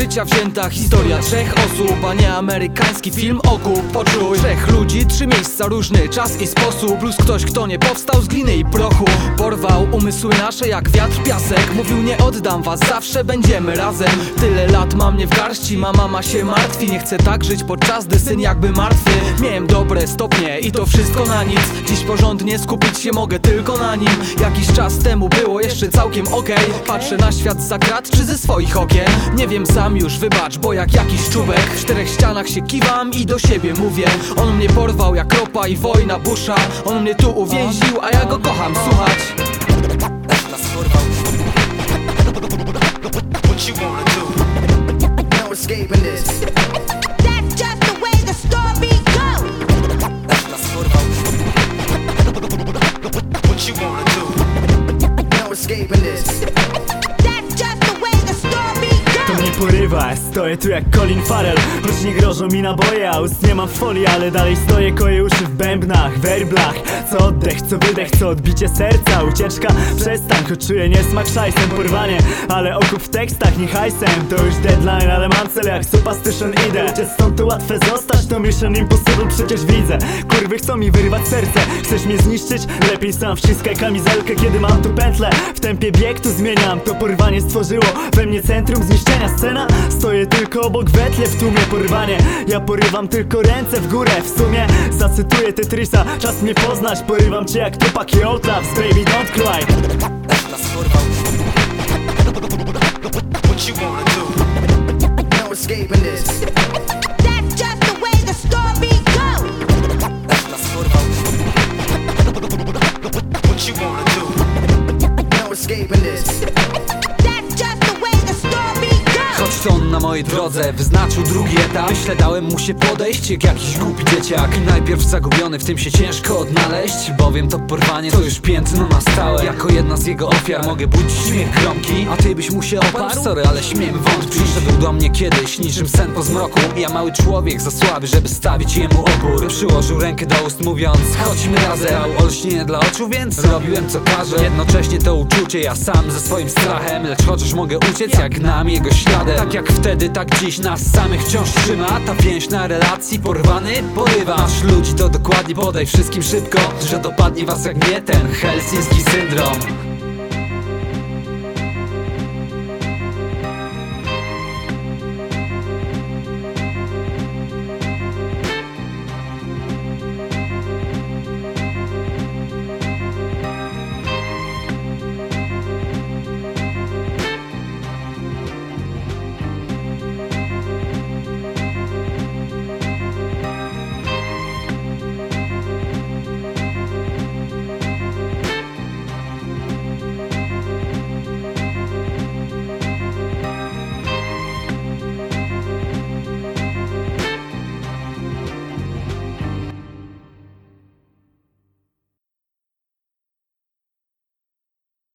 życia wzięta historia trzech osób A nie amerykański film okup Poczuj trzech ludzi, trzy miejsca, różny czas i sposób. Plus ktoś, kto nie powstał z gliny i prochu. Porwał umysły nasze jak wiatr, piasek. Mówił nie oddam was, zawsze będziemy razem. Tyle lat mam mnie w garści, ma mama się martwi. Nie chcę tak żyć podczas gdy syn jakby martwy. Miałem dobre stopnie i to wszystko na nic. Dziś porządnie skupić się mogę tylko na nim. Jakiś czas temu było jeszcze całkiem okej. Patrzę na świat za krat czy ze swoich okien. Nie wiem sam już, wybacz, bo jak jakiś czubek W czterech ścianach się kiwam i do siebie mówię On mnie porwał jak ropa i wojna busza On mnie tu uwięził, a ja go kocham słuchać nas porwał What you wanna do? No escaping this. That's just the way the story goes. Nas porwał What you wanna do? No escaping this. Porywa, stoję tu jak Colin Farrell. Choć nie grożą mi naboje, a ust nie mam folii Ale dalej stoję, koję uszy w bębnach, werblach. Co oddech, co wydech, co odbicie serca. Ucieczka, przestań, choć czuję niesmak szajsem Porwanie, ale okup w tekstach, nie hajsem. To już deadline, ale mam cel jak superstition idę. Uciec stąd to łatwe zostać, to mission impossible przecież widzę. Kurwy chcą mi wyrywać serce, chcesz mnie zniszczyć? Lepiej sam wciskaj kamizelkę, kiedy mam tu pętlę. W tempie bieg tu zmieniam, to porwanie stworzyło we mnie centrum zniszczenia Scena, stoję tylko obok wetle w tłumie porwanie Ja porywam tylko ręce w górę w sumie Zacytuję Tetrisa, czas mnie poznać Porywam cię jak Tupac i Oath baby don't cry Nas porwał What you wanna do? No escaping this. That's just the way the story goes. Nas porwał What you wanna do? No escaping this. Mojej drodze. Wyznaczył drugi etap Myślę dałem mu się podejść jak jakiś głupi dzieciak. Najpierw zagubiony, w tym się ciężko odnaleźć Bowiem to porwanie to już piętno na stałe. Jako jedna z jego ofiar mogę budzić śmiech gromki A ty byś mu się oparł? Sorry, ale śmiem wątpić Przyszedł do mnie kiedyś niczym sen po zmroku. Ja mały człowiek za słaby, żeby stawić jemu opór. Przyłożył rękę do ust mówiąc chodźmy razem. Olśnienie dla oczu, więc zrobiłem co każe. Jednocześnie to uczucie ja sam ze swoim strachem Lecz chociaż mogę uciec jak nam jego śladem. Tak jak wtedy, tak dziś nas samych wciąż trzyma. Ta więź na relacji, porwany porywa. Masz ludzi to dokładnie podaj wszystkim szybko Że dopadnie was jak nie ten helsiński syndrom